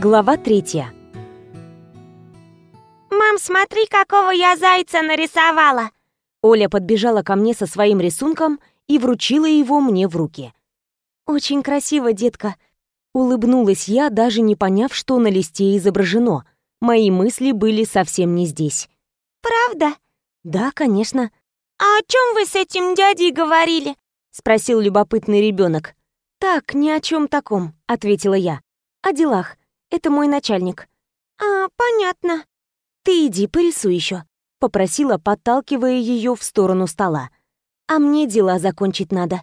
Глава третья. «Мам, смотри, какого я зайца нарисовала!» Оля подбежала ко мне со своим рисунком и вручила его мне в руки. «Очень красиво, детка!» Улыбнулась я, даже не поняв, что на листе изображено. Мои мысли были совсем не здесь. «Правда?» «Да, конечно». «А о чем вы с этим дядей говорили?» Спросил любопытный ребенок. «Так, ни о чем таком», — ответила я. «О делах. Это мой начальник». «А, понятно». «Ты иди, порисуй еще», — попросила, подталкивая ее в сторону стола. «А мне дела закончить надо».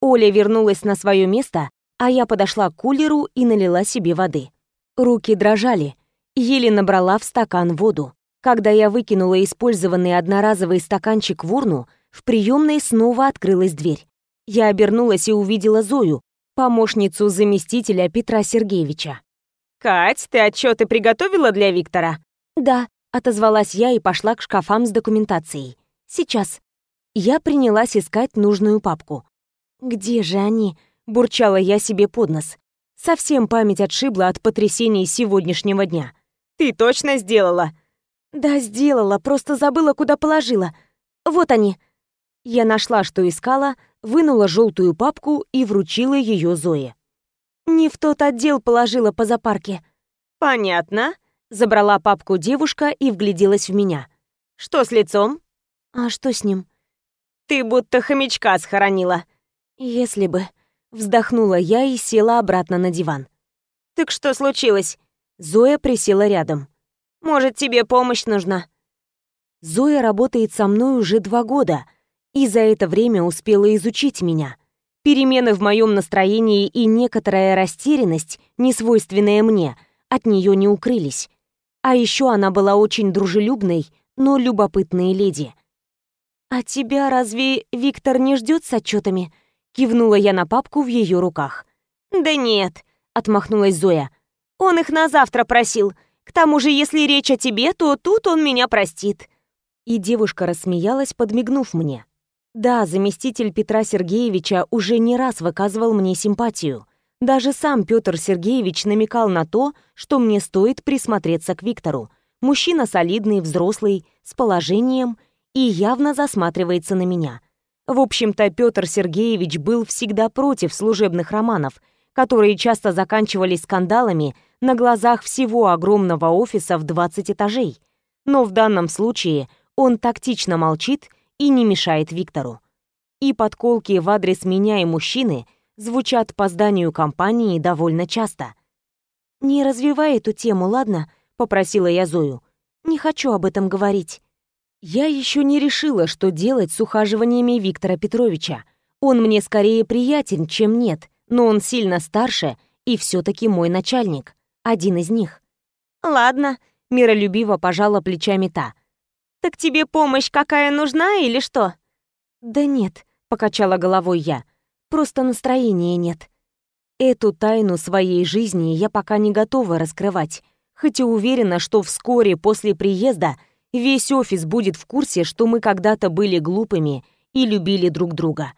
Оля вернулась на свое место, а я подошла к кулеру и налила себе воды. Руки дрожали, еле набрала в стакан воду. Когда я выкинула использованный одноразовый стаканчик в урну, в приемной снова открылась дверь. Я обернулась и увидела Зою, помощницу заместителя Петра Сергеевича. «Кать, ты отчеты приготовила для Виктора?» «Да», — отозвалась я и пошла к шкафам с документацией. «Сейчас». Я принялась искать нужную папку. «Где же они?» — бурчала я себе под нос. Совсем память отшибла от потрясений сегодняшнего дня. «Ты точно сделала?» «Да, сделала, просто забыла, куда положила. Вот они». Я нашла, что искала, вынула желтую папку и вручила ее Зое. «Не в тот отдел положила по запарке». «Понятно», — забрала папку девушка и вгляделась в меня. «Что с лицом?» «А что с ним?» «Ты будто хомячка схоронила». «Если бы...» Вздохнула я и села обратно на диван. «Так что случилось?» Зоя присела рядом. «Может, тебе помощь нужна?» Зоя работает со мной уже два года и за это время успела изучить меня. Перемены в моем настроении и некоторая растерянность, несвойственная мне, от нее не укрылись. А еще она была очень дружелюбной, но любопытной леди. «А тебя разве Виктор не ждет с отчетами?» Кивнула я на папку в ее руках. «Да нет», — отмахнулась Зоя. «Он их на завтра просил. К тому же, если речь о тебе, то тут он меня простит». И девушка рассмеялась, подмигнув мне. Да, заместитель Петра Сергеевича уже не раз выказывал мне симпатию. Даже сам Петр Сергеевич намекал на то, что мне стоит присмотреться к Виктору. Мужчина солидный, взрослый, с положением и явно засматривается на меня. В общем-то, Петр Сергеевич был всегда против служебных романов, которые часто заканчивались скандалами на глазах всего огромного офиса в 20 этажей. Но в данном случае он тактично молчит и не мешает Виктору. И подколки в адрес меня и мужчины звучат по зданию компании довольно часто. «Не развивай эту тему, ладно?» — попросила я Зою. «Не хочу об этом говорить». Я еще не решила, что делать с ухаживаниями Виктора Петровича. Он мне скорее приятен, чем нет, но он сильно старше и все-таки мой начальник. Один из них. «Ладно», — миролюбиво пожала плечами та. «Так тебе помощь какая нужна или что?» «Да нет», — покачала головой я. «Просто настроения нет. Эту тайну своей жизни я пока не готова раскрывать, хоть и уверена, что вскоре после приезда — Весь офис будет в курсе, что мы когда-то были глупыми и любили друг друга.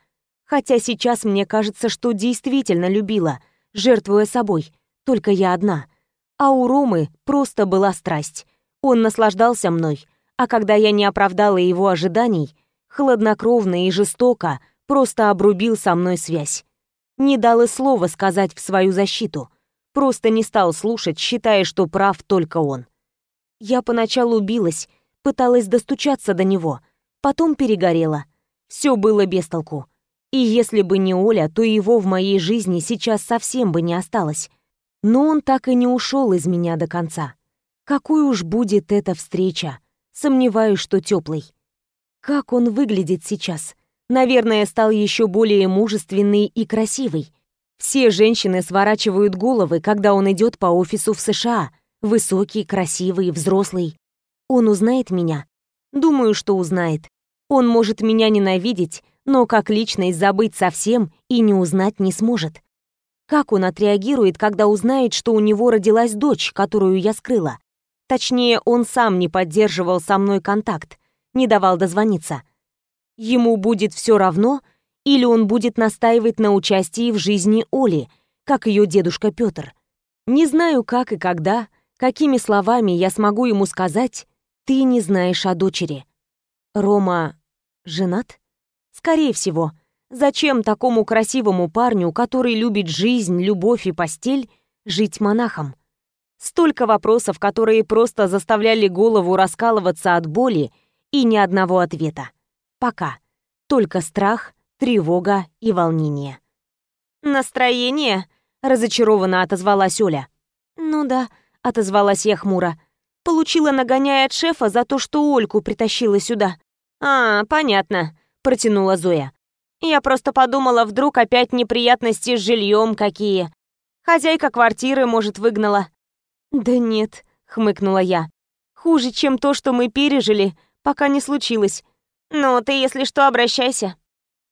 Хотя сейчас мне кажется, что действительно любила, жертвуя собой, только я одна. А у Ромы просто была страсть. Он наслаждался мной, а когда я не оправдала его ожиданий, хладнокровно и жестоко просто обрубил со мной связь. Не дал и слова сказать в свою защиту. Просто не стал слушать, считая, что прав только он. Я поначалу билась, пыталась достучаться до него, потом перегорела. Все было без толку. И если бы не Оля, то его в моей жизни сейчас совсем бы не осталось. Но он так и не ушел из меня до конца. Какой уж будет эта встреча. Сомневаюсь, что теплый. Как он выглядит сейчас? Наверное, стал еще более мужественный и красивый. Все женщины сворачивают головы, когда он идет по офису в США. Высокий, красивый, взрослый. Он узнает меня? Думаю, что узнает. Он может меня ненавидеть, но как личность забыть совсем и не узнать не сможет. Как он отреагирует, когда узнает, что у него родилась дочь, которую я скрыла? Точнее, он сам не поддерживал со мной контакт, не давал дозвониться. Ему будет все равно, или он будет настаивать на участии в жизни Оли, как ее дедушка Петр. Не знаю, как и когда, какими словами я смогу ему сказать «ты не знаешь о дочери». Рома женат? Скорее всего. Зачем такому красивому парню, который любит жизнь, любовь и постель, жить монахом? Столько вопросов, которые просто заставляли голову раскалываться от боли и ни одного ответа. Пока. Только страх, тревога и волнение. «Настроение?» — разочарованно отозвалась Оля. «Ну да», — отозвалась я хмуро. «Получила нагоняя от шефа за то, что Ольку притащила сюда». «А, понятно», — протянула Зоя. «Я просто подумала, вдруг опять неприятности с жильем какие. Хозяйка квартиры, может, выгнала». «Да нет», — хмыкнула я. «Хуже, чем то, что мы пережили, пока не случилось. Ну, ты, если что, обращайся».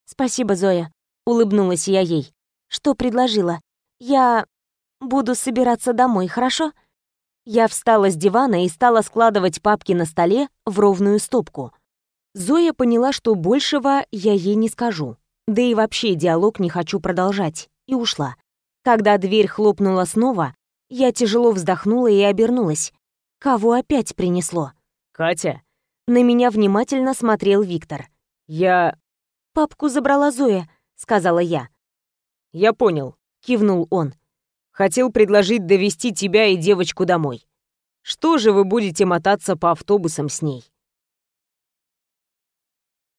«Спасибо, Зоя», — улыбнулась я ей. «Что предложила? Я буду собираться домой, хорошо?» Я встала с дивана и стала складывать папки на столе в ровную стопку. Зоя поняла, что большего я ей не скажу. Да и вообще диалог не хочу продолжать. И ушла. Когда дверь хлопнула снова, я тяжело вздохнула и обернулась. Кого опять принесло? «Катя?» На меня внимательно смотрел Виктор. «Я...» «Папку забрала Зоя», — сказала я. «Я понял», — кивнул он. «Хотел предложить довести тебя и девочку домой. Что же вы будете мотаться по автобусам с ней?»